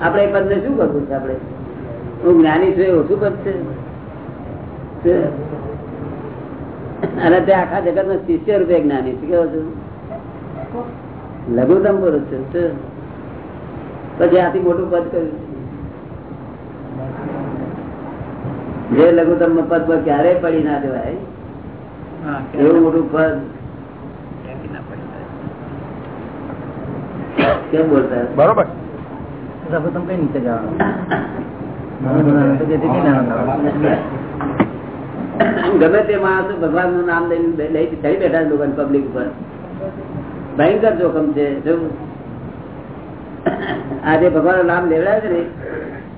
આપણે એ પદ ને શું કરવું છે આપણે? હું જ્ઞાની છું એ ઓછું પદ છે? અને તે આખા જગત નો શિષ્ય રૂપે જ્ઞાની છે કેવો છું? લઘુત્તમ પુરુષ છે પછી આથી મોટું પદ કર્યું જે લઘુત્તમ પદ પર ક્યારેય પડી ના દેવાય એવું મોટું પદ. કેમ બોલતા? બરોબર. લઘુત્તમ કઈ નીચે જવાનું? ગમે તે માણસ ભગવાનનું નામ લઈને બેઠા લોકો પબ્લિક ઉપર. ભયંકર જોખમ છે આજે ભગવાનનું નામ લેવડાવે છે ને,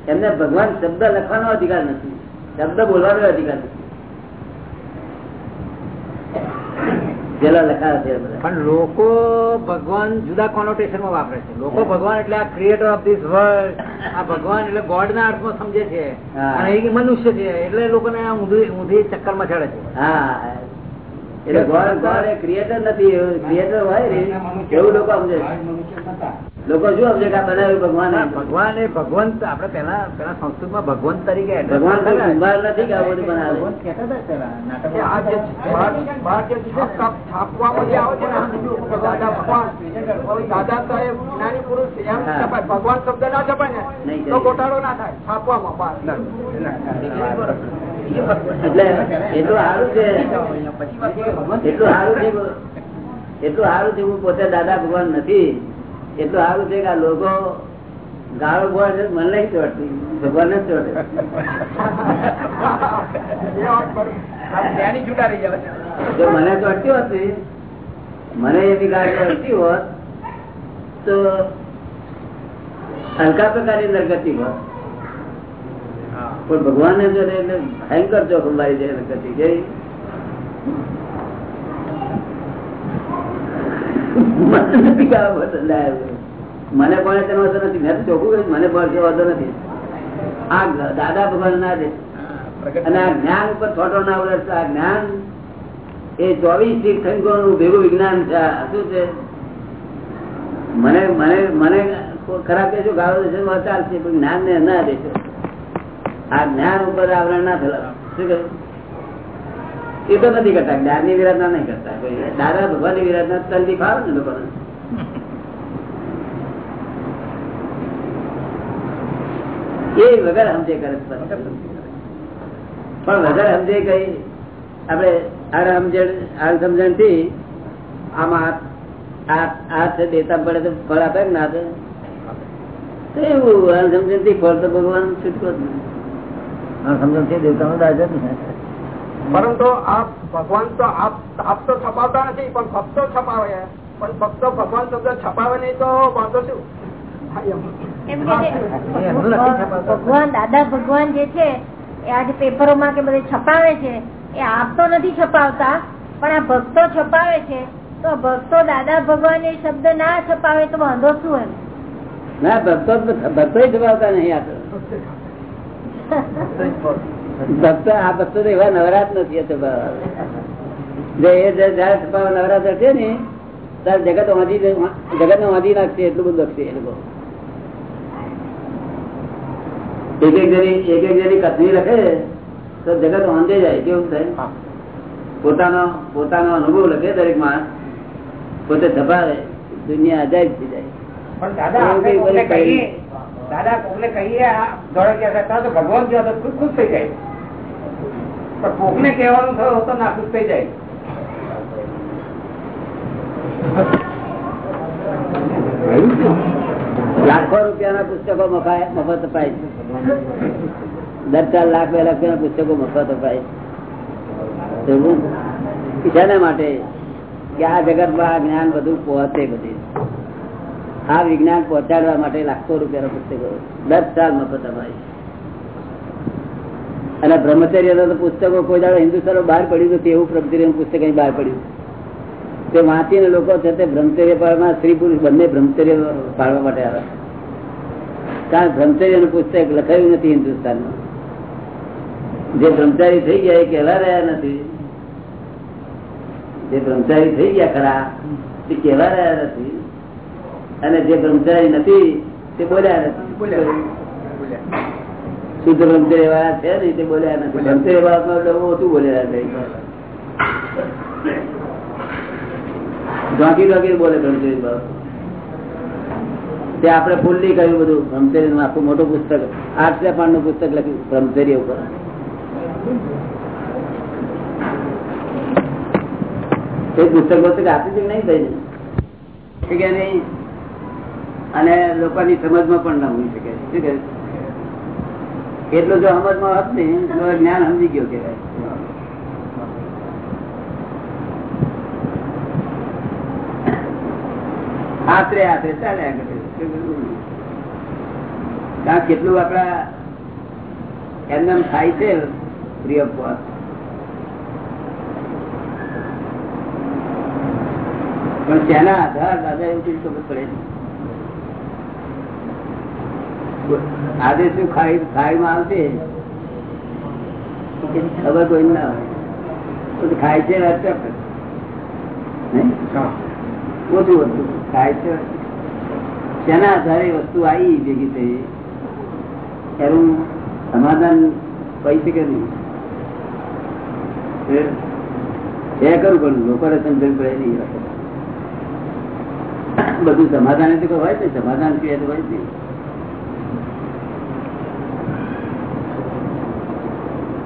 એમને ભગવાન શબ્દ લખવાનો અધિકાર નથી. શબ્દ બોલવાનો અધિકાર નથી પેલા લખાવે છે બધા પણ લોકો ભગવાન જુદા કોનોટેશનમાં વાપરે છે. લોકો ભગવાન એટલે આ ક્રિએટર ઓફ ધીસ વર્લ્ડ આ ભગવાન એટલે ગોડ ના અર્થમાં સમજે છે. અને એ મનુષ્ય છે. એટલે લોકોને ઊંધી ચક્કરમાં ચડે છે હા. એટલે ગોળ ગોળ એ ક્રિએટર નથી ક્રિએટર હોય ને એવું લોકો સમજે. લોકો શું સમજે કે બનાવ્યું ભગવાન ભગવાન એ ભગવંત આપડે પેલા પેલા સંસ્કૃતમાં ભગવંત તરીકે ભગવાન. કુંભાર નથી કે આ બધું બનાવે. ભગવાન દાદા સાહેબ જ્ઞાની પુરુષ એમ હા. છપાય. ભગવાન શબ્દ ના છપાય ને તો ગોટાળો ના થાય. છાપવામાં એટલે એટલું સારું છે. હું પોતે દાદા ભગવાન નથી. એટલું સારું છે કે આ લોકો ગાળો બોળ છે મને નહીં ચોટતી. ભગવાન જ ચોટે. જો મને ચોટતી હોતી મને એવી ગાળ ચોટતી હોત, તો હલકા પ્રકારની નરગતિ હોત. પણ ભગવાન ને જોડે એટલે ભયંકર જોખમ વાળી જાય. નથી ગાળો મને પણ તેનો વાંધો નથી, મેં ચોખ્ખું કહ્યું મને પણ વાંધો નથી. આ દાદા ભગવાન ના દે અને આ જ્ઞાન ઉપર થોડો ના ઉલટશે આ જ્ઞાન એ ચોવીસ તીર્થંકો નું ભેગું વિજ્ઞાન છે. શું છે? મને મને મને ખરાબ કહેશો, ગાળો દેશો ચાલશે, પણ જ્ઞાન ને ના દેશો. આ જ્ઞાન ઉપર આવરણ ના ફેલાવો શું કહ્યું? એ તો નથી કરતા. જ્ઞાનની વિરાધના નહીં કરતા. દાદા ભગવાનની વિરાધના તલથી ફાવે ને લોકોને. એ વગર સમજે કરે પણ વગર સમજે કઈ આપડે આડ સમજણ આડ સમજણથી આમાં આ છે દેતા પડે તો ફળ આપે ને ના તો એવું આડ સમજણથી ફળ તો ભગવાન છૂટકો જ નહીં. હા, છે દાજ જ ને. પરંતુ આપ ભગવાન તો આપ આપ તો છપાવતા નથી પણ ભક્તો છપાવે પણ ભક્તો ભગવાન શબ્દ છપાવે નહીં તો વાંધો શું. ભગવાન દાદા ભગવાન જે છે એ આજે પેપરોમાં કે બધે છપાવે છે એ આપ તો નથી છપાવતા પણ આ ભક્તો છપાવે છે તો ભક્તો દાદા ભગવાન એ શબ્દ ના છપાવે તો વાંધો શું એમ ના ભક્તો ભક્તો છપાવતા નહીં આ. ભક્તો આ ભક્તો તો એવા નવરાત નથી. જે એ જયારે છપાવા નવરાત્ર છે ને ત્યારે જગત વાંધી જગત ને વાંધી નાખશે એટલું બધું લખશે એ લોકો. એક એક જણી એક એક જણી કથની લખે તો જગત વાંધે જાય કેવું થાય? પોતાનો પોતાનો અનુભવ લખે દરેક માણસ પોતે છપાવે દુનિયા અજાય થઈ જાય. પણ દાદા દાદા, કોકને કહીએ તો ભગવાન જો તો ખુશ થઈ જાય. પણ કોકને કહેવાનું થયું તો ના થઈ જાય. લાખો રૂપિયાના પુસ્તકો મફા- મફત અપાય. દર ચાર લાખ, બે લાખ ના પુસ્તકો મફત અપાય. છે માટે? કે આ જગતમાં આ જ્ઞાન બધું પહોંચે બધી. આ વિજ્ઞાન પહોંચાડવા માટે લાખો રૂપિયાનો પુસ્તકો દસ સાલ મફત અમારી અને બ્રહ્મચર્ય પુસ્તકો કોઈ દાડો હિન્દુસ્તાનો બહાર પડ્યું નથી, એવું બ્રહ્મચર્ય પુસ્તક અહીં બહાર પડ્યું. તે વાંચીને લોકો છે તે બ્રહ્મચર્ય પાળમાં સ્ત્રી પુરુષ બંને બ્રહ્મચર્ય પાળવા માટે આવે. કારણ બ્રહ્મચર્યનું પુસ્તક લખાયું નથી હિન્દુસ્તાનમાં. જે બ્રહ્મચારી થઈ ગયા એ કહેવા રહ્યા નથી. જે બ્રહ્મચારી થઈ ગયા ખરા તે કહેવા રહ્યા નથી. અને જે બ્રહ્મચારી નથી તે બોલ્યા નથી. શુદ્ધ બ્રહ્મચર્ય વાળા છે ને તે બોલ્યા નથી. બ્રહ્મચર્ય વાળા ઓછું બોલ્યા છે. ઢોકી ઢોકી બોલે બ્રહ્મચર્ય બાબુ તે આપણે ફૂલ્લી કહ્યું બધું. બ્રહ્મચર્યનું આખું મોટું પુસ્તક આઠસો પાનનું પુસ્તક લખ્યું બ્રહ્મચર્ય ઉપર. એ પુસ્તક પુસ્તક આપી કે નહીં થઈ કે નહીં? અને લોકોની સમજમાં પણ ના હોઈ શકે. શું કે એટલું જો સમજમાં હોત ને, તો જ્ઞાન સમજી ગયો કેવાય આશરે આશરે ચાલ્યા કરે કારણ કેટલું આપડા એમને થાય છે ફ્રી ઓફ પણ તેના આધાર દાદા એવું કઈ ખબર પડે છે આજે શું ખાઈ, ખાઈમાં આવશે? ખબર કોઈ ના હોય. ખાય છે? ઓછું વસ્તુ ખાય છે તેના આધારે વસ્તુ આવી ભેગી થઈ એનું સમાધાન કહી શકે નહીં. એ કરું પણ લોકોને સમજણ પડે નહીં બધું સમાધાન હોય ને. સમાધાન સિવાય તો હોય જ કહેતા હતા તો કશું આ તો કાઢી દઈ પછી છે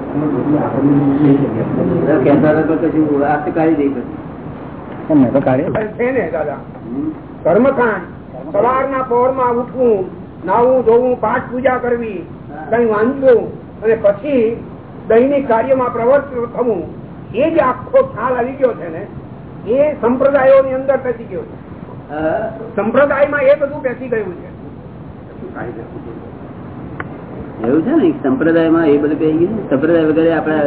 ને દાદા કર્મકાંડ. કરવી, કઈ વાંચવું અને પછી દૈનિક કાર્યમાં પ્રવર્ત થવું, એ જે આખો ખ્યાલ આવી ગયો છે ને. એ સંપ્રદાયો ની અંદર બેસી ગયો છે. સંપ્રદાય સંપ્રદાયમાં એ બધું બેસી ગયું છે. એવું છે ને સંપ્રદાયમાં એ બધું કહી ગયું. સંપ્રદાય વગેરે આપડા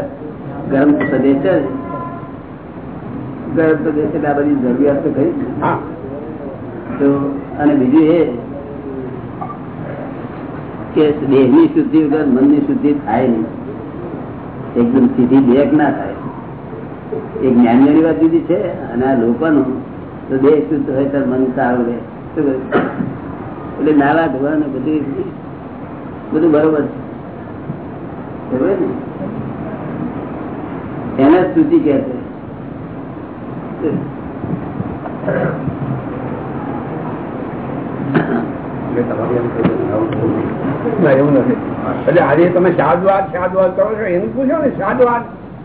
ગરમ પ્રદેશ છે. ગરમ પ્રદેશ એટલે આ બધી જરૂરિયાત તો ખરી તો અને બીજું એ કે દેહની શુદ્ધિ વગર મનની શુદ્ધિ થાય નહીં. એકદમ સીધી દેહ ના થાય. એ જ્ઞાનીઓની વાત જુદી છે અને આ લોકોનું તો દેહ શુદ્ધ હોય તો મન સારું રહે? એટલે નાવા ધોવાનું બધું. બધું બરોબર છે. બરોબર ને? એને સ્તુતિ કહે છે. એવું નથી. એટલે આજે તમે સાદવાદ સાદવાદ કરો છો એમ પૂછો ને સાદવાદ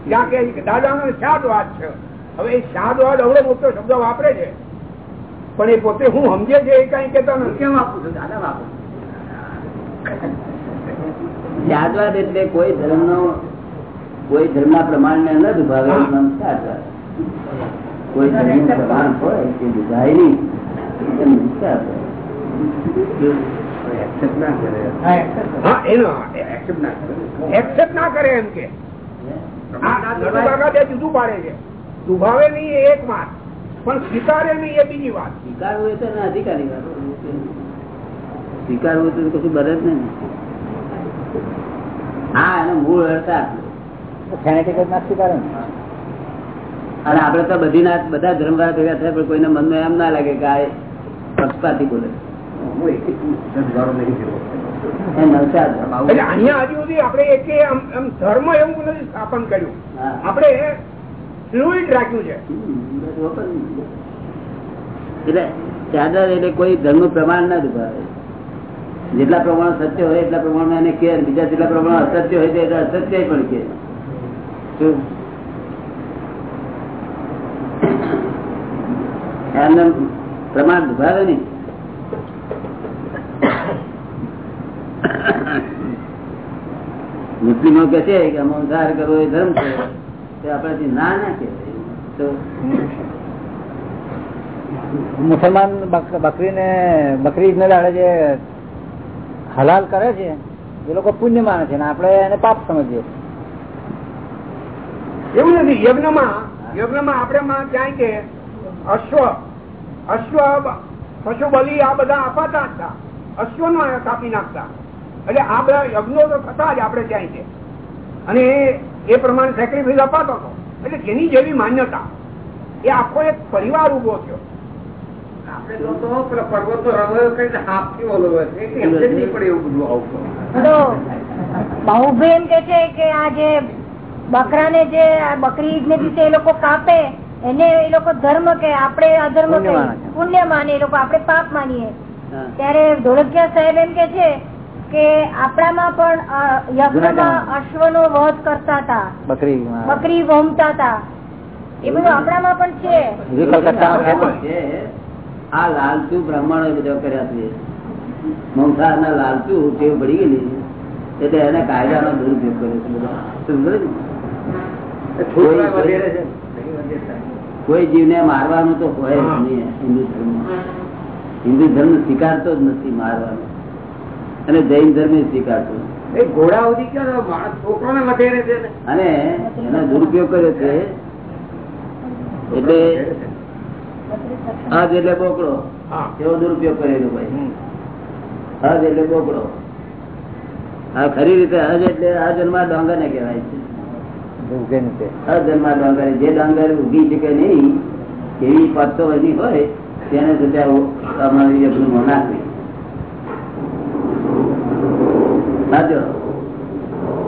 ત્યાં કે દાદાનો સાદવાદ છે. હવે એ સાદવાદ અવડો મોટો શબ્દ વાપરે છે. પણ એ પોતે હું સમજે છે એ કઈ કેતા નથી. કેમ આપું છું? દાદા વાપરું ત્યાગવાદ એટલે કોઈ ધર્મ નો કોઈ ધર્મ ના પ્રમાણ ને ન દુભાવે એનું નામ ત્યાગવાદ. કોઈ ધર્મનું પ્રમાણ હોય તે દુભાય નહીં એનું ત્યાગવાદ. હા એનો એક્સેપ્ટ ના કરે. એમ કે. આ નટુ કાકા બે જુદું પાડે છે. દુભાવે નહીં એ એક વાત પણ સ્વીકારે નહીં એ બીજી વાત. સ્વીકારવું એ તો એના અધિકારી વાત સ્વીકારવું તો કશું બને જ નહીં. હા એનો મૂળ અર્થ અને આપડે તો બધી ના બધા ધર્મ વાળા ભેગા થાય પણ કોઈને મનમાં એમ ના લાગે કે આ પક્ષપાતી બોલે. એટલે કોઈ ધર્મ પ્રમાણ ના દુભાવે જેટલા પ્રમાણ સત્ય હોય એટલા પ્રમાણમાં એને કે બીજા જેટલા પ્રમાણ અસત્ય હોય તો અસત્ય પણ કે પ્રમાણ દુભાવે નહીં. મુસ્લિમો કે છે કે અમંસાર કરવો એ ધર્મ છે, તે આપણાથી ના ના કે મુસલમાન બકરી ને ને દાડે હલાલ કરે છે, એ લોકો પુણ્ય માને છે આપણે એને પાપ સમજીએ. એવું નથી, યજ્ઞમાં યજ્ઞમાં આપણે ક્યાંય કે અશ્વ અશ્વ પશુ બલિ આ બધા અપાતા હતા. અશ્વ નો કાપી નાખતા. એટલે આ બધા યજ્ઞો તો થતા જ આપણે ક્યાંય છે અને એ પ્રમાણે સેક્રિફાઈસ અપાતો હતો. એટલે જેની જેવી માન્યતા. એ આખો એક પરિવાર ઊભો થયો. એમ કે છે કે આ જે બકરા ને જે બકરી ઈદ ને દિવસે એ લોકો કાપે એને એ લોકો ધર્મ કે આપડે અધર્મ પુણ્ય માને. પુણ્ય માને એ લોકો આપડે પાપ માનીએ. ત્યારે ધોળકિયા સાહેબ એમ કે છે કે આપણામાં પણ યજ્ઞમાં અશ્વ અશ્વનો વધ કરતા હતા. બકરી બકરી વમતા હતા. એ બધું આપણામાં પણ છે. આ લાલચુ બ્રાહ્મણો બધા કર્યા છે. મંસાર ના લાલચુ ટેવ પડી ગયેલી એટલે એને કાયદાનો દુરુપયોગ કર્યો છે કોઈ- જીવને મારવાનું તો હોય નહીં હિન્દુ ધર્મ. હિન્દુ ધર્મ સ્વીકારતો જ નથી મારવાનો. અને જૈન ધર્મ સ્વીકારતો અને એનો દુરુપયોગ કર્યો છે. એટલે હજ એટલે બોકડો. એવો દુરુપયોગ કરેલો ભાઈ. હજ એટલે બોકડો. હા ખરી રીતે હજ એટલે અજન્મા ડાંગર ને કહેવાય છે. અજન્મા ડોંગર. જે ડોંગર ઉગી શકે નહીં એવી પત્તો એની હોય તેને જગ્યા અમારી યજ્ઞ નાખવી સાચો?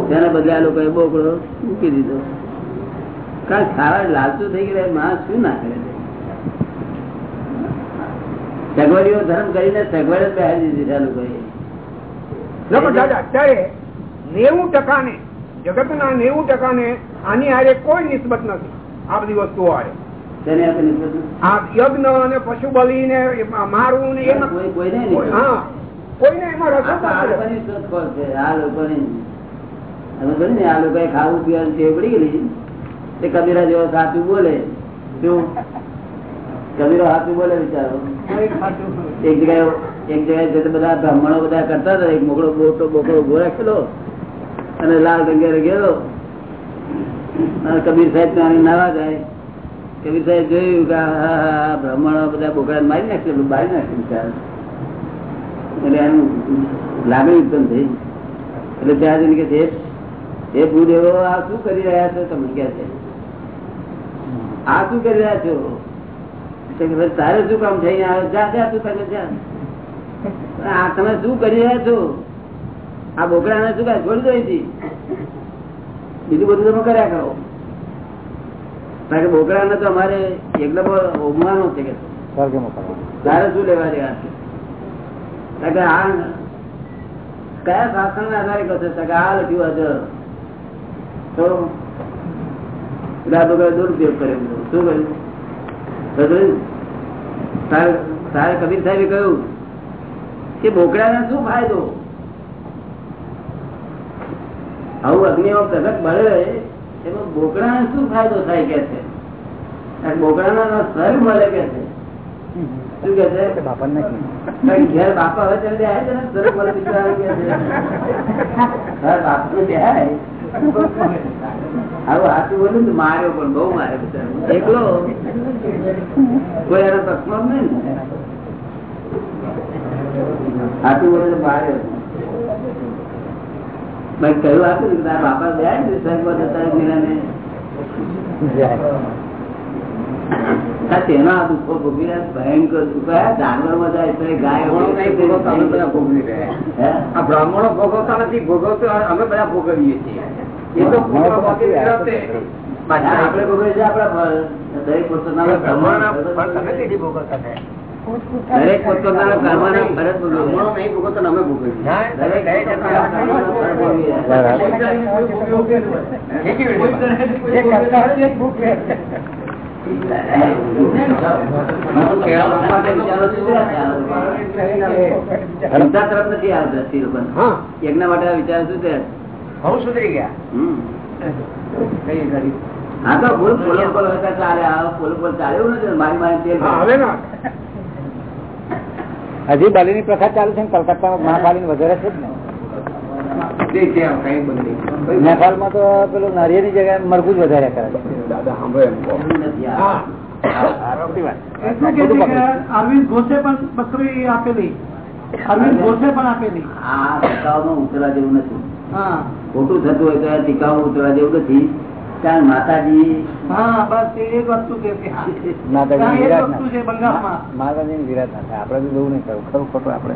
તેને બદલે આ લોકોએ બોકડો મૂકી દીધો. કારણ ખાવા લાલતું થઈ ગયા માં શું ના કરે છે? સગવડીઓ ધર્મ કરીને સગવડ જ બેહાડી દીધી દાદા અત્યારે નેવું ટકા ને જગત ના નેવું ટકા ને આની હારે કોઈ નિસ્બત નથી. આ બધી વસ્તુઓ હારે. યજ્ઞ અને પશુ બલિ ને મારવું ને એમાં કોઈ કોઈને એમાં રસ આ લોકોની આ લોકોએ ખાવું પીવાનું ટેવ પડી ગયેલી તે કબીરા જેવો સાચું બોલે શું કબીરો હાથું બોલે વિચારો. એક જગ્યાએ એક જગ્યાએ બધા બ્રાહ્મણો બધા કરતા હતા એક મોકળો બોટો બોકડો ઊભો રાખેલો અને લાલ રંગે ગયેલો. અને કબીર સાહેબ ત્યાં નાવા જાય. કબીર સાહેબ જોયું કે બ્રાહ્મણો બધા બોકડા મારી નાખેલું મારી નાખ્યું વિચાર એટલે એનું લાગણી ઉત્પન્ન થઈ. એટલે ત્યાં જઈને કે હે ભૂદેવો આ શું કરી રહ્યા છો? તમે કે છે આ શું કરી રહ્યા છો? તારે શું કામ થઈ આવે? જા જા તું તમે જા. તમે શું કરી રહ્યા છો? આ બોકડાને શું કાંઈ છોડી દો અહીંથી. બીજું બધું તમે કર્યા કરો. કારણ કે બોકડાને તો અમારે એકદમ ઓગવાનું છે કે તારે શું લેવા દેવા છે? આ કયા શાસન ના આધારે કહો છો કે આ લખ્યું હશે તો બધા દુરુપયોગ કર્યો. શું કર્યું? તારે કબીર સાહેબે કહ્યું કે બોકડાને શું ફાયદો? આવું અગ્નિમાં પ્રગટ મળે એમાં બોકડાને શું ફાયદો થાય કે છે? બોકડાનો મળે કે છે? શું કે છે? કે નથી. ઘેર બાપા હોય ત્યારે બેહાય છે ને સ્વર્ગ મળે બિચારા કે છે? ઘર બાપને બેહાય કોઈ એનો જ નહીં ને? હાથું બોલ્યું તો માર્યો. મેં કહ્યું હતું તારા બાપા ગયા ને સ્વર્ગમાં જતા મીરાને. તેના દુઃખો ભોગવી રહ્યા ભયંકર દુઃખ જાનવરમાં જાય તો ગાય બ્રાહ્મણો ભોગવતા અમે ભોગવી રહ્યા આ બ્રાહ્મણો ભોગવતા નથી ભોગવતો અમે બધા ભોગવીએ છીએ એ તો આપણે ભોગવીએ છીએ, આપણા દરેક પોતપોતાના બ્રાહ્મણોના કર્મોના ફળ તમે નથી ભોગવતા ને. દરેક પોતાના કર્મોના ફળ જ નહીં ભોગવતા અમે ભોગવીએ. દરેક તરફ નથી આ દ્રષ્ટિ લોકોને. યજ્ઞ માટે વિચાર સુધર્યા હું સુધરી ગયા હમ. હા તો ફૂલ ફૂલો ફૂલ ચાલે આ ફૂલ ફૂલ ચાલે એવું નથી મારી મારી તેલ હવે હજી બલિની પ્રથા ચાલુ છે ને, કલકત્તામાં મહાકાલી વધારે છે જ ને. નેપાળમાં તો પેલું નારિયેળની જગ્યાએ મરઘું જ વધારે કરે અરવિંદ ઘોષે પણ બકરી આપેલી. અરવિંદ ઘોષે પણ આપેલી. આ ટીકાઓમાં ઉતરવા જેવું નથી. ખોટું થતું હોય તો ટીકાઓમાં ઉતરવા જેવું નથી. ત્યાં માતાજી હા બસ એ જ વસ્તુ છે કે માતાજી વિરાટ ના ના આપડે બી બહુ નહીં કરવું ખરું ખોટું આપડે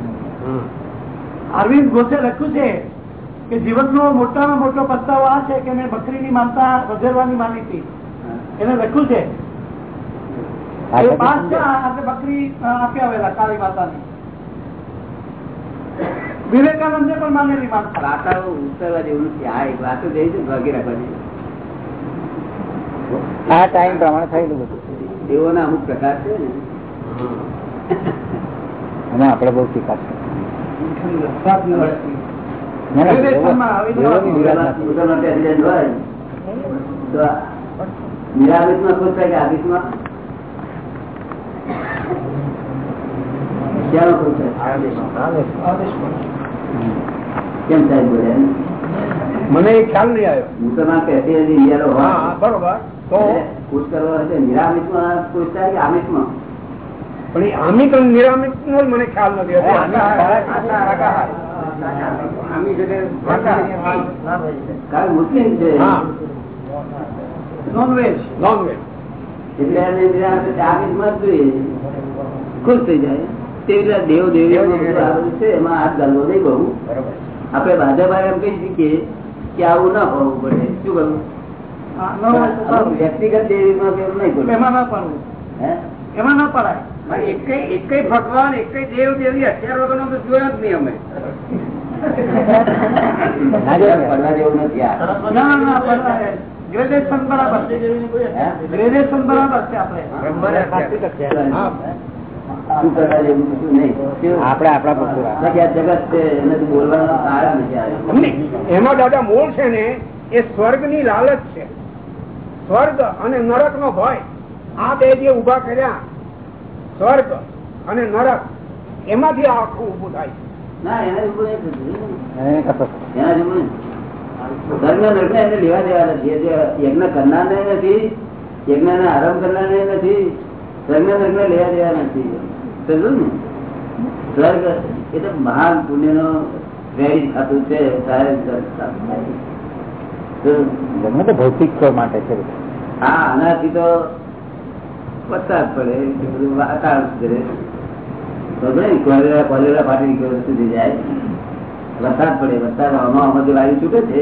અરવિંદ ઘોષે લખ્યું છે કે જીવનનો મોટામાં મોટો પસ્તાવો આ છે કે મેં બકરીની માનતા વધેરવાની માની હતી. એને લખ્યું છે. આપણે બકરી આપી આવેલા કાળી માતાની. વિવેકાનંદે પણ માનેલી માનતા ઉતરવા જેવું નથી. આ એક વાતો જઈ છે ભાગી રાખવાની. આ ટાઈમ પ્રમાણે થયેલું બધું. દેવોના અમુક પ્રકાર છે ને. અને આપડે બહુ શીખાશે ના તો ખુશ થાય કે ક્યાંનો ખુશ થાય? કેમ સાહેબ બોલ્યા મને ખ્યાલ નહીં આવ્યો. મુસલમાન president ઇન્ડિયાનો હોય. હા બરોબર. તો? ખુશ કરવો હશે નિરામિતમાં ખુશ થાય કે આમિષમાં? પણ એ આમિક નિરામિત નો મને ખ્યાલ નથી. હતો. મુસ્લિમ છે. નોનવેજ નોનવેજ ખુશ થઈ જાય. તેવી રીતે દેવ બધું બધું છે એમાં હાથ ગાલવો નહીં બહુ. આપણે ભાજપા એમ કહી શકીએ કે આવું ના હોવું પડે. શું કરવું. વ્યક્તિગત દેવી માં નહીં એમાં ના પડવું. હે? એમાં ના પડાય. ભગવાન એક દેવ દેવી અત્યાર વગરનો તો જોયો જ નહીં અમે. ના. ના ના ગ્રેડેશન બરાબર છે? બરાબર છે આપણે? આપડે આપડા એમાં દાદા મૂળ છે ને એ સ્વર્ગની લાલચ છે. સ્વર્ગ અને નરક નો ભય. આ બે જે ઊભા કર્યા સ્વર્ગ અને નરક એમાંથી આખું ઉભું થાય મહાન પુણ્ય નો વેરી ખાતું છે ભૌતિક માટે છે. હા આનાથી તો વરસાદ પડે બધું વાતાવરણ સુધરે. કોલેરા કોલેરા ફાટી નીકળે સુધી જાય? વરસાદ પડે વરસાદ આમાં આમાં જે વાયુ છૂટે છે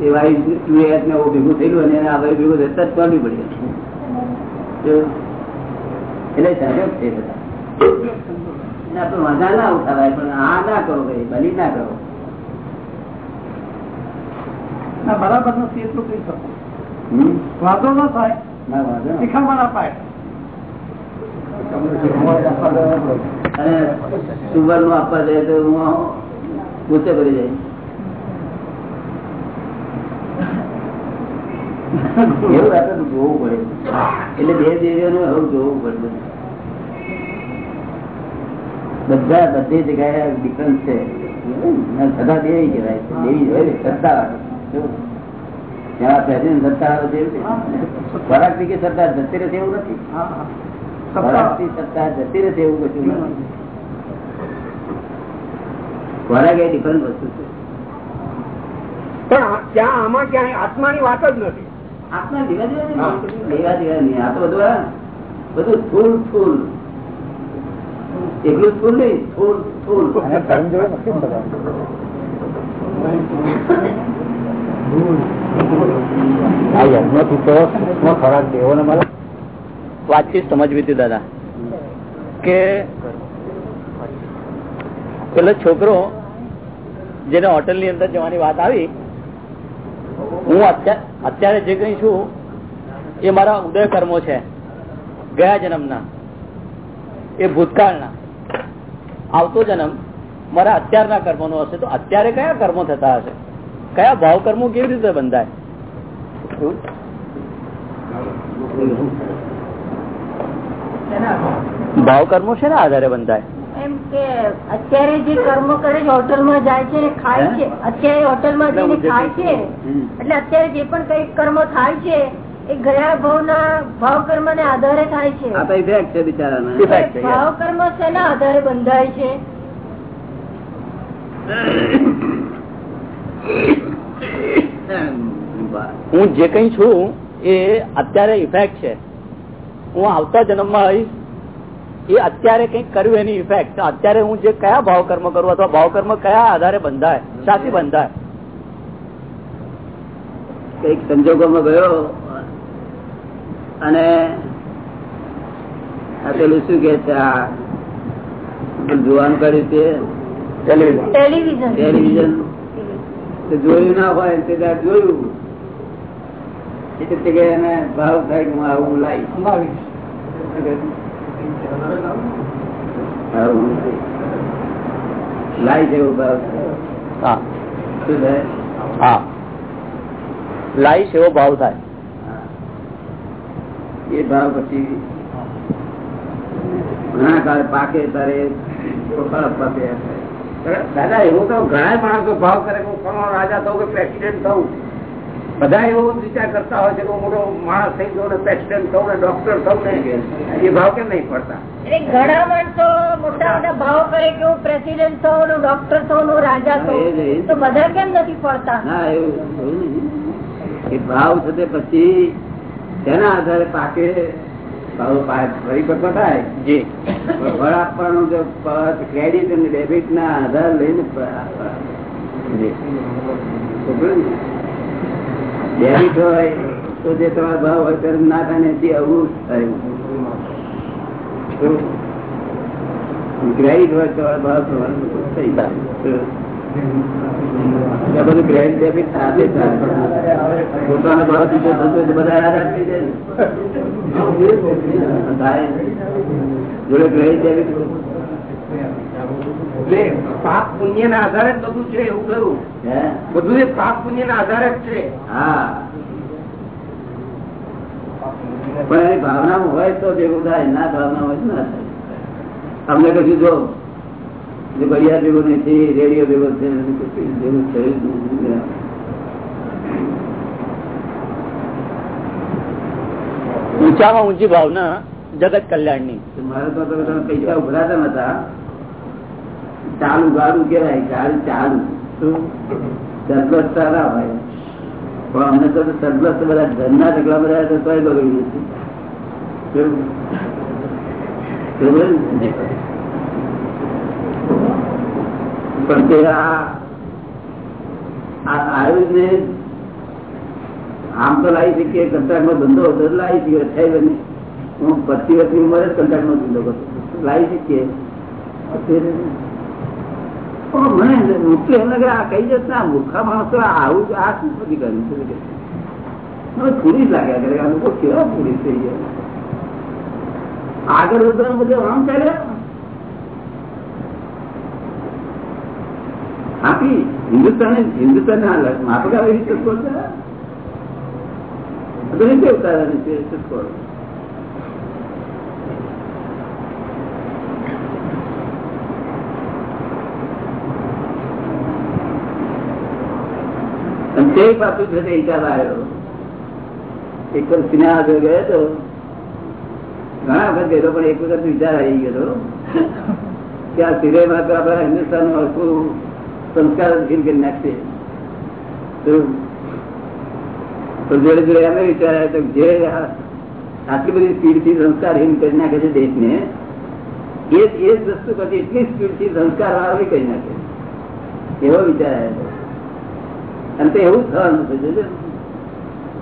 એ વાયુ ટુ એચ ને એવું ભેગું થયેલું અને એને આ ભેગું થતા જ પડવી પડી એટલે સંયોગ છે બધા. આપણે વાંધા ના ઉઠાવાય પણ આ ના કરો ભાઈ બલી ના કરો. ના બરાબર નો એટલું કહી શકો? વાંધો ના થાય. શીખવામાં ના પાય. અને સુગરનું આપવા જાય તો હું ગુસ્સે કરી જાય. એવું આપણે જોવું પડે. એટલે બે દેવીઓને હવે જોવું પડે બધા. બધી જગ્યાએ ડિફરન્સ છે. દેવી કહેવાય. છે દેવી હોય ને સત્તા વાળો ત્યાં સત્તા આવે ખોરાકથી કે સત્તા જતી રહેશે એવું નથી. સત્તા. જતી રહે એવું કશું ખોરાક એ ડિફરન્ટ વસ્તુ છે? પણ ત્યાં આમાં ક્યાંય આત્માની વાત જ નથી. આત્મા લેવા દેવા લેવા દેવા નહીં. આ તો બધું આ બધું ફૂલ એકલું સ્થૂળ નહીં ને બધા. તો સૂક્ષ્મ ખોરાક દેવોને મળે. વાતચીત સમજવી હતી દાદા. કે પેલો છોકરો જેને હોટેલની અંદર જવાની વાત આવી, હું અત્યા- અત્યારે જે કઈ છું, એ મારા ઉદય કર્મો છે. ગયા જન્મના. એ ભૂતકાળના. આવતો જન્મ મારા અત્યારના કર્મોનો હશે. તો અત્યારે કયા કર્મો થતા હશે? કયા ભાવ કર્મો કેવી રીતે બંધાય? ભાવ કર્મો છે ને આધારે બંધાય? એમ કે અત્યારે જે કર્મ કરે છે હોટલમાં જાય છે ખાય છે અત્યારે હોટલમાં જઈને ખાય છે. એટલે અત્યારે જે પણ કઈ કર્મ થાય છે એ ગયા ભાવના ભાવ કર્મ ને આધારે થાય છે. આ તો છે બિચારાના. Effect છે, yes. ભાવ કર્મ શેના આધારે બંધાય છે. હું જે કઈ છું એ અત્યારે ઇફેક્ટ છે. હું આવતા જન્મમાં આવીશ એ અત્યારે કંઈક કર્યું એની ઇફેક્ટ અત્યારે હું જે કયા ભાવ કર્મ કરું અથવા ભાવ કર્મ કયા આધારે બંધાય? શાથી બંધાય? કંઈક સંજોગોમાં ગયો અને પેલું શું કે છે? આ જોવાનું કર્યું છે ટેલિવિઝન ટેલિવિઝન જોયું ના હોય તે જોયું. એટલે કે એને ભાવ થાય કે હું આવું લાવીશ આવું લાવીશ એવો ભાવ થાય. હા. હા. લાઈશ એવો ભાવ થાય. એ ભાવ પછી ઘણા કાળ પાકે તારે દાદા એવું તો ઘણા માણસો ભાવ કરે. કે હું કોનો રાજા થઉં કે પ્રેસિડેન્ટ થઉં? બધા એવો વિચાર કરતા હોય છે કે મોટો માણસ થઈ ગયો ને પ્રેસિડેન્ટ થઉં ને ડોક્ટર થવું ને એ ભાવ કેમ નહીં પડતા? ઘણા માણસો મોટા મોટા ભાવ કરે કે હું પ્રેસિડેન્ટ થવું ડોક્ટર થવું રાજા એ જ, એ જ. થવું તો બધા કેમ નથી પડતા? ના એવું એવું એ ભાવ છે પછી તેના આધારે પાકે પરિપક્વ થાય જી. ફળ આપવાનું જો ક્રેડિટ અને ડેબિટ ના આધાર લઈને ડેબિટ હોય તો જે તમારા ભાવ હોય કર્મ ના થાય તે અવરું થાય. ક્રેડિટ હોય તમારા ભાવ થવાનો બધું ક્રેડિટ ડેબિટ સાથે પોતાનો ભાવ દીધો થતો બધા આધાર થઈ જાય જોડે ક્રેડિટ ડેબિટ એટલે પાપ પુણ્ય ના આધારે જ બધું છે એવું ખરું. બધું એ પાપ પુણ્ય ના આધારે જ છે. હા. પણ એની ભાવના હોય તો ભેગું થાય ના ભાવના હોય ના થાય. અમને કશું જો ઘડિયાળ ભેગું નથી રેડિયો ભેગો છે ભેગું થયું ઊંચામાં ઊંચી ભાવના જગત કલ્યાણની. ની મારે તો પૈસા ઉભરાતા નતા. ચાલુ ગાડું કેવાય ગાડું ચાલુ. સરપ્લસ સારા હોય. પણ અમને તો સરપ્લસ બધા ધનના ઢગલા બધા તોય બગડી જશે પણ તે આયુર્વેદ આમ તો લાવી શકીએ કંટાળ નો ધંધો હતો લાવી શકીએ થઈ બને. હું પતિ વર્ષની ઉંમરે જ કંટાળ નો ધંધો કરતો લાવી શકીએ. અત્યારે મને મુખ્ય એમ આ મૂર્ખા માણસો આવું આ શું બધી કર્યું કેવા આગળ વધવાનું બધું આમ ચાલે? આપી હિન્દુસ્તાન હિન્દુસ્તાન માફક આવે એવી ચસ્કો છે તો નીચે ઉતારવાની છે તે આવ્યો કે હિન્દુસ્તાનનું જોડે જોડે એમ વિચાર આવ્યો જે આટલી બધી સ્પીડથી સંસ્કારહીન કરી નાખે છે દેશને, એ જ વસ્તુ પછી એટલી સ્પીડથી સંસ્કાર વાળો કરી નાખે. એવો વિચાર આવ્યો અને તો એવું જ થવાનું છે જોજો.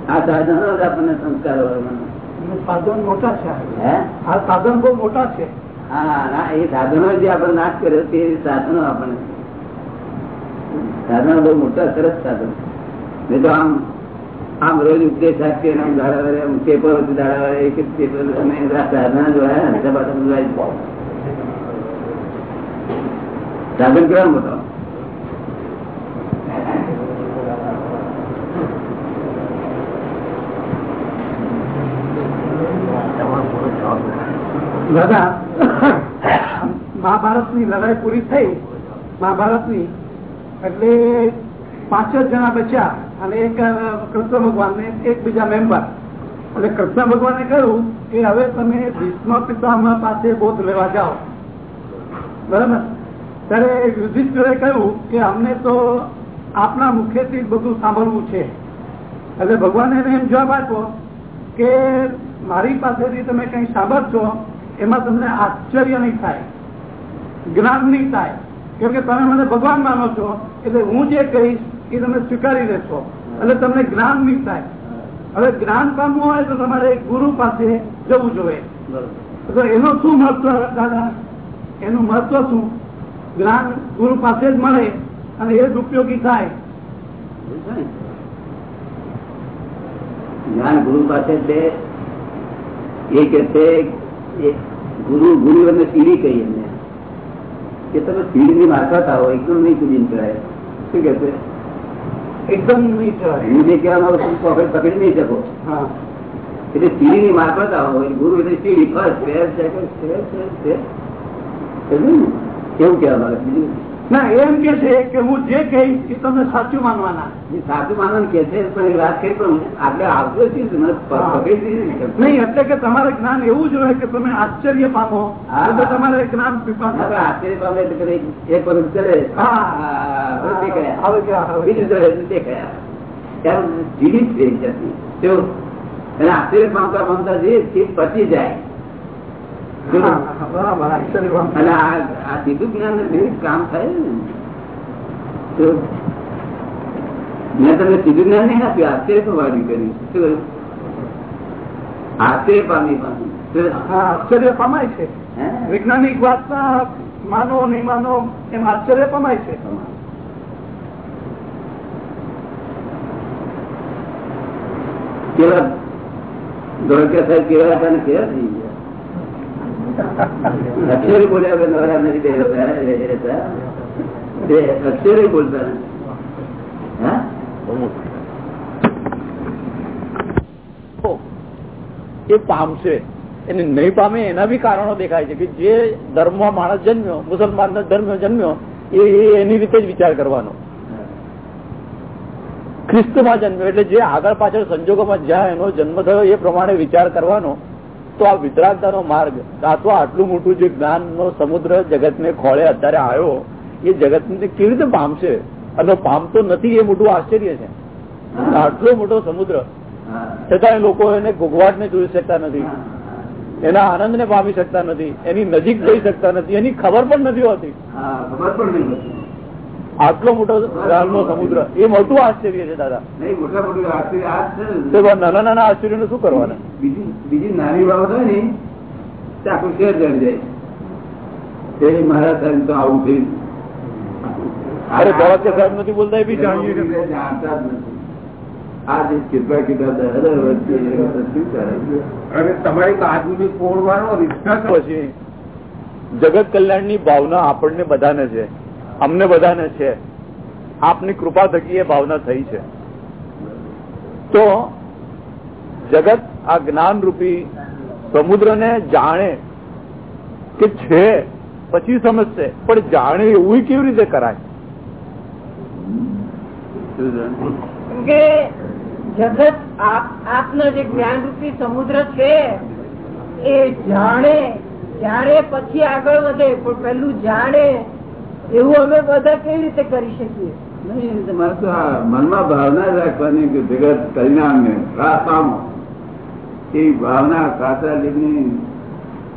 આ સાધનો જ આપણને સંસ્કાર. સાધન મોટા છે આ સાધન બહુ મોટા છે હા ના એ સાધનો જે આપણે નાશ કર્યો તે સાધનો આપણને સાધનો બહુ મોટા સરસ સાધન નહીં તો આમ આમ રોજ ઉપદેશ આપીએ અને આમ દાડા વારે આમ પેપર હતું દાડા વારે એક જ પેપર અને સાધના જાય. સાધન કેવા મોટો દાદા મહાભારતની લડાઈ પૂરી થઈ. મહાભારતની એટલે પાંચ જ જણા બચ્યા અને એક કૃષ્ણ ભગવાન ને એક બીજા મેમ્બર એટલે કૃષ્ણ ભગવાને કહ્યું કે, હવે તમે ભીષ્મ પિતામહ પાસે બોધ લેવા જાઓ. બરાબર? ત્યારે યુધિષ્ઠરે કહ્યું કે, અમને તો આપના મુખેથી બધું સાંભળવું છે. એટલે ભગવાને એમ જવાબ આપ્યો કે, મારી પાસેથી તમે કઈ સાંભળશો? એમાં તમને આશ્ચર્ય નહીં થાય, જ્ઞાન નહીં થાય. કેમ કે તમે મને ભગવાન માનો છો, એટલે હું જે કહીશ એ તમે સ્વીકારી લેશો. એટલે તમને જ્ઞાન નહીં થાય. હવે જ્ઞાન પામવું હોય તો તમારે ગુરુ પાસે જવું જોઈએ. તો એનું શું મહત્વ, દાદા? એનું મહત્વ શું? જ્ઞાન ગુરુ પાસે જ મળે અને એ જ ઉપયોગી થાય. જ્ઞાન ગુરુ પાસે છે. એ કે ગુરુ ગુરુ એમને સીડી કહી એમને. કે તમે સીડી ની મારફત આવો એકદમ નહીં કુદીન કરાય શું કે છે? એકદમ નહીં ચડાય. હું જે કહેવાનો પકડ પકડી નહીં શકો? હા. એટલે સીડી ની મારફત આવો હોય ગુરુ એટલે સીડી ફર્સ્ટ? એવું કહેવા માંગે બીજું? ના એમ કે છે કે હું જે કહીશ એ તમે સાચું માનવાના સાચું માનવાનું કે છે પણ વાત કરી પણ આપણે આવતો જ. નહીં એટલે કે તમારે જ્ઞાન એવું જોઈએ કે તમે આશ્ચર્ય પામો એટલે તમારે જ્ઞાન આશ્ચર્ય પામે એટલે એક- ક્યાં? હવે બીજું ચલે દેખાયા. ત્યારે જીવિત જ થઈ જતી. આશ્ચર્ય પામતા પામતા જે ચીજ પચી જાય હા, હા, બરાબર આશ્ચર્ય પામો. અને આ આ સીધું જ્ઞાન કામ થાય મેં તમને સીધું જ્ઞાન નહીં આપ્યું આશ્ચર્ય પામવાની કરી. આશ્ચર્ય પામી પામી. આશ્ચર્ય પામાય છે. વૈજ્ઞાનિક વાતમાં માનો નહીં માનો એમ આશ્ચર્ય પામાય છે. કેવા? ધોળકિયા સાહેબ કેવા હતા ને કેવા થઈ ગયા? અક્ષરે બોલ્યા નથી અક્ષરે બોલતા? એ પામશે. એને નહીં પામે એના બી કારણો દેખાય છે કે જે ધર્મમાં માણસ જન્મ્યો મુસલમાન ધર્મ જન્મ્યો, એ એની રીતે જ વિચાર કરવાનો. ખ્રિસ્તમાં જન્મ્યો એટલે જે આગળ પાછળ સંજોગોમાં જ્યાં એનો જન્મ થયો એ પ્રમાણે વિચાર કરવાનો. તો આ વિતરાગતાનો માર્ગ કાં આટલું મોટું જે જ્ઞાનનો સમુદ્ર જગતને ખોળે અત્યારે આવ્યો, એ જગતને કેવી રીતે પામશે? અને પામતો નથી એ મોટું આશ્ચર્ય છે. આટલો મોટો સમુદ્ર. છતાં લોકો એને ઘોઘવાટને જોઈ શકતા નથી. એના આનંદને પામી શકતા નથી. એની નજીક જઈ શકતા નથી. એની ખબર પણ નથી હોતી. ખબર પણ નથી હોતી. આટલો મોટો જ્ઞાનનો સમુદ્ર. એ મોટું આશ્ચર્ય છે દાદા. નહીં, મોટા મોટું આશ્ચર્ય આ છે. ને. તો એવા નાના નાના આશ્ચર્યને શું કરવાના? બીજી બીજી નાની બાબત હોય ને તે આખું શેર ચડી જાય. તે મારા સાહેબ તો આવું થયું અરે ધોળકે સાહેબ નથી બોલતા એ બી. જાણતા જ નથી. આ કેટલા કેટલા એ તમારી પોળવાનો પછી જગત કલ્યાણની ભાવના આપણને બધાને છે. અમને બધાને છે. આપની કૃપા થકી એ ભાવના થઈ છે. તો જગત આ જ્ઞાન રૂપી સમુદ્રને જાણે કે છે, પછી સમજશે, પણ જાણે એવું કેવી રીતે કરાય? જગત આપ- આપનો જે જ્ઞાનરૂપી સમુદ્ર છે, એ જાણે જાણે પછી આગળ વધે, પણ પેલું જાણે એવું અમે બધા કેવી રીતે કરી શકીએ? મનમાં ભાવના રાખવાની કે જગત પરિણામ ને એ ભાવના સાચા લીધની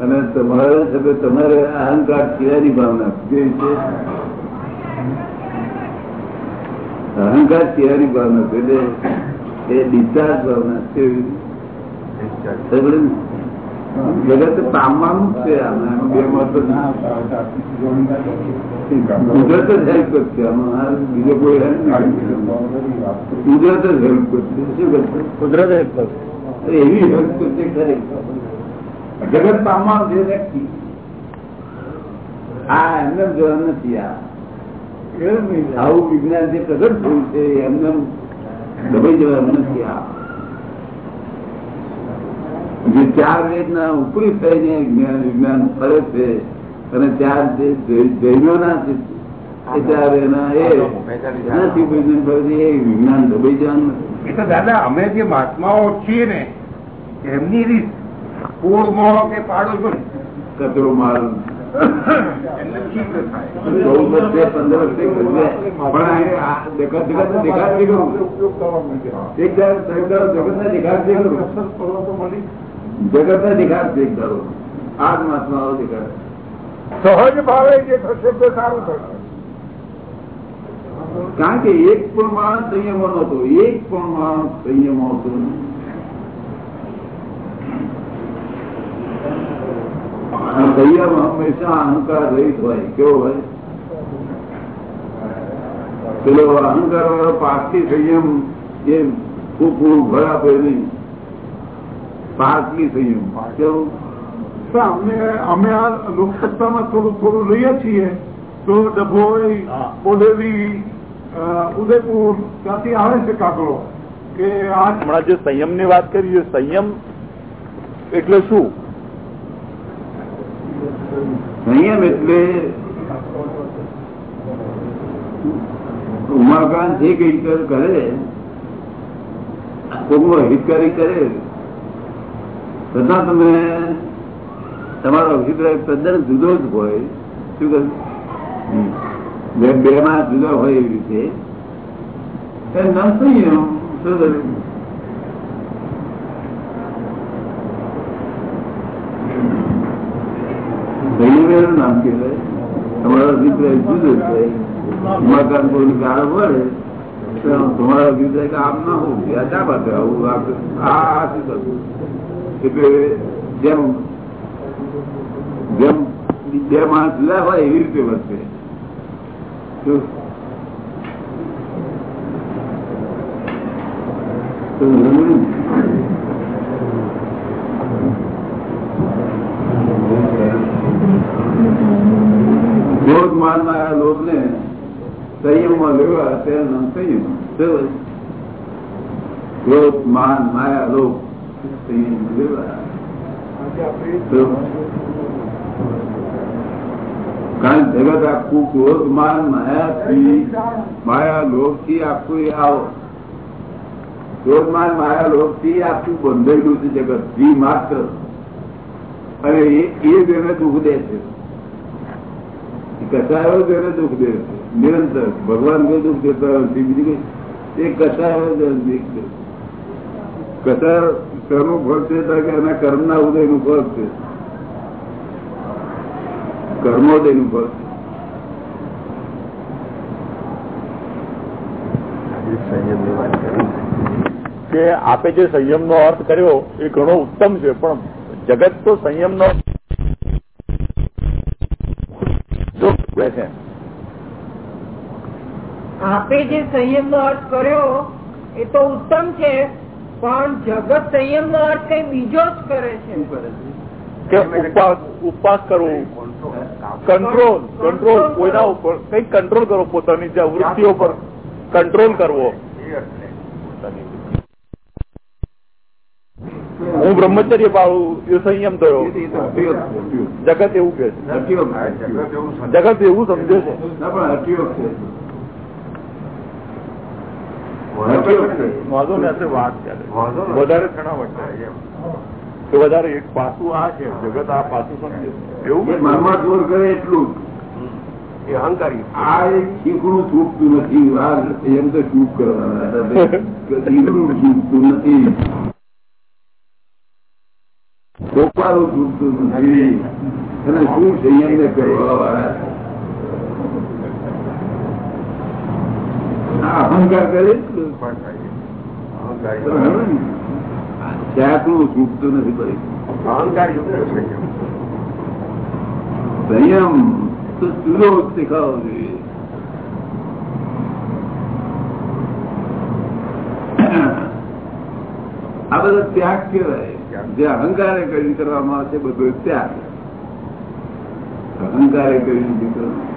અને તમારે છે તમારે અહંકાર સિવાયની ભાવના કેવી છે? અહંકાર સિવાયની ભાવના છે. એટલે એ ડિસ્ચાર્જ ભાવના કેવી ને? જગત પામવાનું છે બે કુદરત જ હેલ્પ કરશે બીજો કોઈ હેલ્પ નહીં કુદરત જ હેલ્પ કરશે શું કરશે કુદરત એવી હેલ્પ કરશે ખરી જગત પામવાનું જે વ્યક્તિ આ એમને જોવા નથી આ. આવું વિજ્ઞાન જે પ્રગટ થયું છે એમને દબાઈ જવાનું નથી આ. જે ચાર વેદના ઉપરી થઈને જ્ઞાન વિજ્ઞાન ફરે છે અને ચાર જે જૈનોના છે એ ચાર એના એ નથી વિજ્ઞાન ફરે છે એ વિજ્ઞાન દબાઈ જવાનું. એ તો દાદા અમે જે મહાત્માઓ છીએ ને એમની રીત પૂળ મોડો કે પાડો છો કચરો માલ. જગત ને દેખાડ એક જગત ને દેખાડ કરું. જગત ને દેખાડ છે કારણ કે એક પણ માણસ સંયમો નતો એક પણ માણસ સંયમો હતો. સંયમ હંમેશા અહંકાર રહીત હોય, કેવો હોય? પેલો અહંકાર વાળો પારસી સંયમ, એ ખૂબ ખૂબ ભરાપે નહીં પારસી સંયમ કેવું અમે અમે આ લોકસત્તામાં થોડું થોડું લઈએ છીએ. તો ડભોઈ બોલેલી ઉદયપુર ત્યાંથી આવે છે કાકડો કે આ હમણાં જે સંયમની વાત કરી છે સંયમ એટલે શું? સંયમ એટલે ઉમાકાંત જે કઈ કર- કરે કોકનો હિતકારી કરે છતાં તમે તમારો અભિપ્રાય તદ્દન જુદો જ હોય. શું કહ્યું? બે બે માં જુદા હોય એવી રીતે. નામ કહેવાય. તમારો અભિપ્રાય જુદો છે ઉમાકાંત કોઈ ગાળો પડે. તમારો અભિપ્રાય કે આમ ના હોવું જોઈએ. શા આવું? એટલે જેમ જેમ બે માણસ જુદા હોય એવી રીતે વર્તે શું? તો બરાબર ને? ક્રોધ માન ના લોભ ને સંયમ? ક્રોધ માયા, લોક. સંયમમાં લેવા. કારણ જગત આખું ક્રોધ, માન, માયાથી, માયા લોભથી આખું આવો. ક્રોધ, માન, માયા લોભથી આખું બંધાયેલું છે જગત. જી માત્ર. અને એ એ જ એને દુઃખ દે છે કસાયો જ એને દુઃખ દે છે. નિરંતર. ભગવાન કોઈ દુઃખ દેતા નથી બીજી કઈ એ છે. કસાર કર્મ ફળ છે કે એના કર્મના ઉદયનું ફળ છે. કર્મોદયનું ફળ છે. કે આપે જે સંયમ નો અર્થ કર્યો એ ઘણો ઉત્તમ છે પણ જગત તો સંયમ નો છે આપે જે સંયમ નો અર્થ કર્યો એ તો ઉત્તમ છે પણ જગત સંયમ નો અર્થ કઈ બીજો જ કરે છે. ઉપવાસ કરવો. કંટ્રોલ કંટ્રોલ કોઈના ઉપર કઈ કંટ્રોલ કરવો પોતાની જે વૃત્તિઓ પર કંટ્રોલ કરવો. હું બ્રહ્મચર્ય પાળું એ સંયમ થયો. જગત એવું કે છે. જગત એવું સમજે છે. પણ વાત વધારે છણાવટ કે વધારે એક પાસું આ છે જગત આ પાસું સમજે એવું મનમાં જોર કરે એટલું. જ. આ એક શીખડું ચૂકતું નથી આ એમ તો ચૂક કરવાના છૂટતું નથી. ચોપાળું ચૂકતું નથી. અને શું સંયમ ને કરવા વાળા આ અહંકાર કરે એટલું. બરાબર ને? ત્યાગનું છૂટતું નથી ભાઈ સંયમ તો ચૂલો શીખાવો જોઈએ આ બધો ત્યાગ કહેવાય જે અહંકારે કરીને કરવામાં આવે છે બધો ત્યાગ અહંકારે કરીને કરવાનું.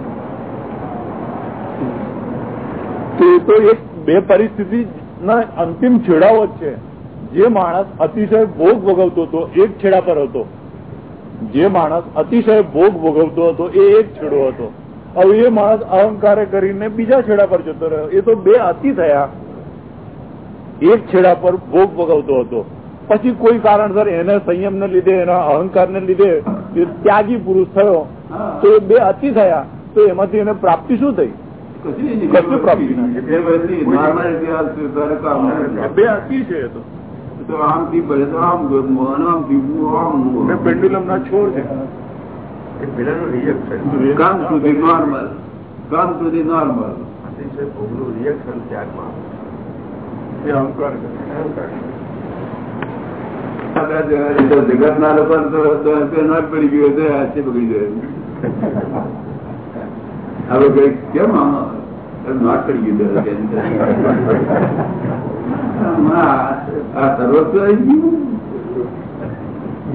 તો એ તો એક બે પરિસ્થિતિ ના અંતિમ છેડાઓ છે. જે માણસ અતિશય ભોગ ભોગવતો હતો, એક છેડા પર હતો. જે માણસ અતિશય ભોગ ભોગવતો હતો, એ એક છેડો હતો. હવે એ માણસ અહંકાર કરીને બીજા છેડા પર જતો રહ્યો. એ તો બે અતિ થયા. એક છેડા પર ભોગ ભોગવતો હતો. પછી કોઈ કારણસર એને સંયમને લીધે, એના અહંકારને લીધે ત્યાગી પુરુષ થયો. તો એ બે અતિ થયા. તો એમાંથી એને પ્રાપ્તિ શું થઈ? કશું પ્રાપ્તિ બે છે તો. પેન્ડુલમ ના છોડ છે. કામ નોર્મલ કામ એ અહંકાર જગત ના લોકો પડી ગયો તો હાથે પકડી જાય. હવે કઈ કેમ નોટ કરી ગયું આમાં આ સર્વસ્વ આવી ગયું.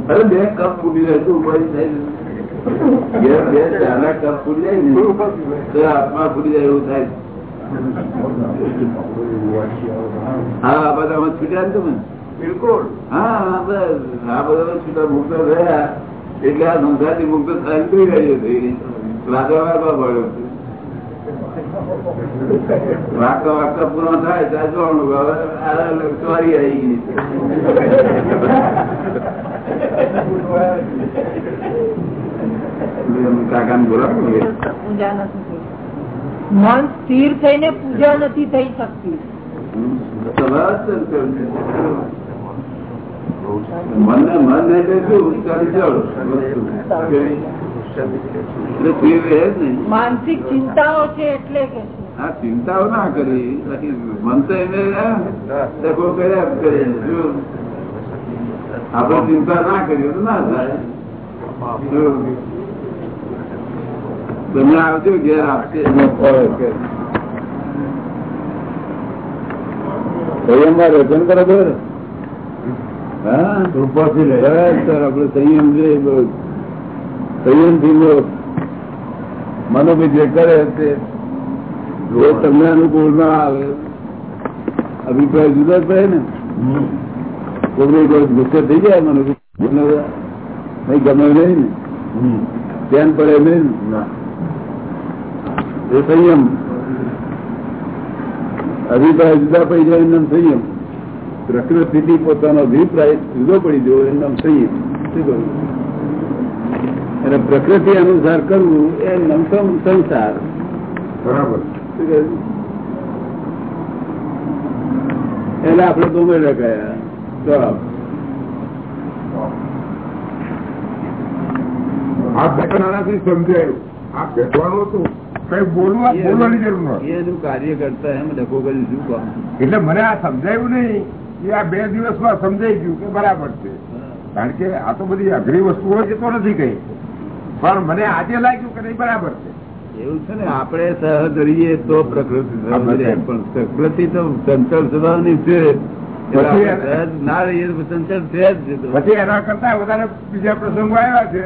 અરે બે કપ ફૂટી જાય તું ઉપાડી થાય. બે બે કપ ફૂટી જાય ને તો આત્મા ફૂટી જાય એવું થાય. હા આ છૂટ્યા ને તમે? બિલકુલ. હા બસ આ બધા છૂટા મુક્ત થયા. એટલે આ સંસારથી મુક્ત થાય થઈ રહ્યો વાગવા વાગવા પડ્યો વાગતા વાગતા પૂરો થાય ત્યાં જોવાનું હવે આ ચોરી આવી ગઈ કાકા ને. બોલાવો પૂજા નથી મન સ્થિર થઈને પૂજા નથી થઈ શકતી. મન મન એટલે શું? માનસિક ચિંતાઓ છે એટલે કે હા ચિંતાઓ ના કરી. મન તો એને આ કર્યા કરે. જો આપણે ચિંતા ના કરીએ તો ના થાય. તમે આવજો ઘેર આપશે. રચન કરો બરોબર? હા? આપડે સંયમ છે સંયમથી મનોભી જે કરે તે જો તમને અનુકૂળ ના આવે. અભિપ્રાય જુદા પડે ને. કોઈ કોઈ ગુસ્સે થઈ જાય મને નહીં ગમે નહીં ને. ધ્યાન પડે નહીં ને. એ સંયમ. અભિપ્રાય જુદા પડી જાય એમ સંયમ. પ્રકૃતિથી પોતાનો અભિપ્રાય જુદો પડી જવો એમ નામ સંયમ. શું કહ્યું અને પ્રકૃતિ અનુસાર કરવું એ નામ સંસાર. બરાબર. એટલે આપડે મેળે ગયા જવાબ. આ બેઠાનાથી સમજાયું. આ બેઠવાનું હતું કઈ બોલવા બોલવાની જરૂર નથી એનું કાર્ય કરતા એમ ડખો કરી શું કામ. એટલે મને આ સમજાયું નહીં. કે આ બે દિવસમાં સમજાઈ ગયું કે બરાબર છે. કારણ કે આ તો બધી અઘરી વસ્તુઓ છે તો નથી કઈ. પણ મને આજે લાગ્યું કે નહીં બરાબર છે. એવું છે ને આપણે સહજ રહીએ તો પ્રકૃતિ પણ પ્રકૃતિ તો ચંચળ સ્વભાવની છે. ના રહીએ ચંચળ છે જ પછી એના કરતા વધારે બીજા પ્રસંગો આવ્યા છે.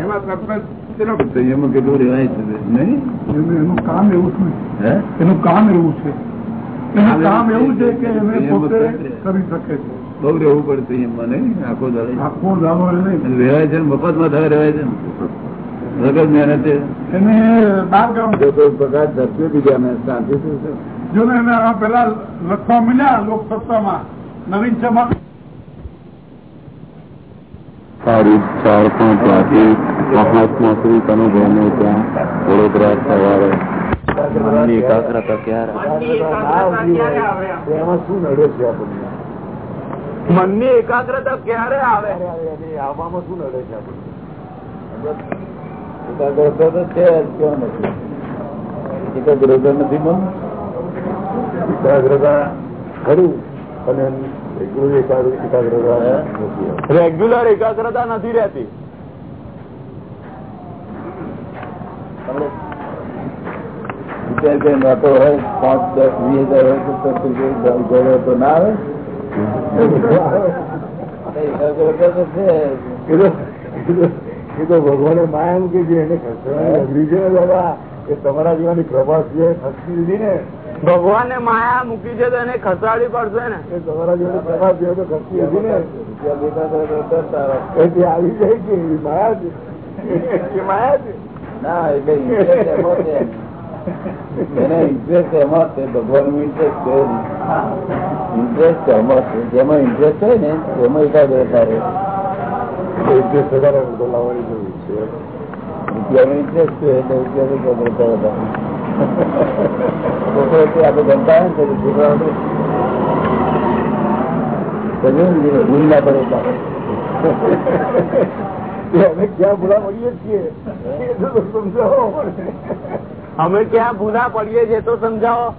એમાં પ્રકૃતિ સંયમમાં કેટલું રેવાય છે નહીં? એનું કામ એવું છે. હે? એનું કામ એવું છે. એનું કામ એવું છે કે એને પોતે કરી શકે છે. બહુ રહેવું પડે મને. આખો દાડો. આખો રહેવાય છે મફતમાં થાય રહેવાય છે ને. વગર મહેનતે. એને બાર ગામ જો કોઈ પગાર ધરશે બીજાને શાંતિ જો ને પેલા લખવા મળ્યા લોકસત્તામાં નવીન ચમક તારીખ ચાર પાંચ વાગે મહાત્મા શ્રી કનુભાઈને ત્યાં વડોદરા સવારે. એકાગ્રતા ક્યારે એમાં શું નડે છે આપણને? મનની એકાગ્રતા ક્યારે આવે? આવવામાં શું લડે છે એકાગ્રતા તો છે જ નથી? એકાગ્રતા નથી મન? એકાગ્રતા ખરું અને રેગ્યુલર એકાગ્રતા નથી રેગ્યુલર એકાગ્રતા નથી રહેતી. વિચાર કે હોય પાંચ દસ વીસ હજાર હોય તો ના આવે? એ તો- ભગવાને માયા મૂકી છે એને ખસવાની છે બાબા? એ તમારા જીવાની પ્રભાસ છે ખસી દીધી ને? ભગવાને માયા મૂકી છે તો એને ખસાડી પડશે ને? એ તમારા જીવાની પ્રભાસ છે તો ખસી હતી ને? ત્યાં આવે. જાય કે માયા છે. માયા છે. ના એ કઈ એને ઇન્ટરેસ્ટ એમાં છે ભગવાન ઇન્ટરેસ્ટ છે. ઇન્ટરેસ્ટ એમાં છે. જેમાં ઇન્ટરેસ્ટ હોય ને એમાં એકાગ્રતા રહે. બોલાવવાની જરૂર છે. રૂપિયાનો ઇન્ટરેસ્ટ છે એટલે રૂપિયા તો ગમતા છોકરો તે આપણે ગમતા હોય ને છોકરાઓ ભૂલ ના પડે અમે ક્યાં ભૂલા મળીએ છીએ? સમજાવો અમે ક્યાં ભૂલા પડીએ છીએ તો સમજાવો?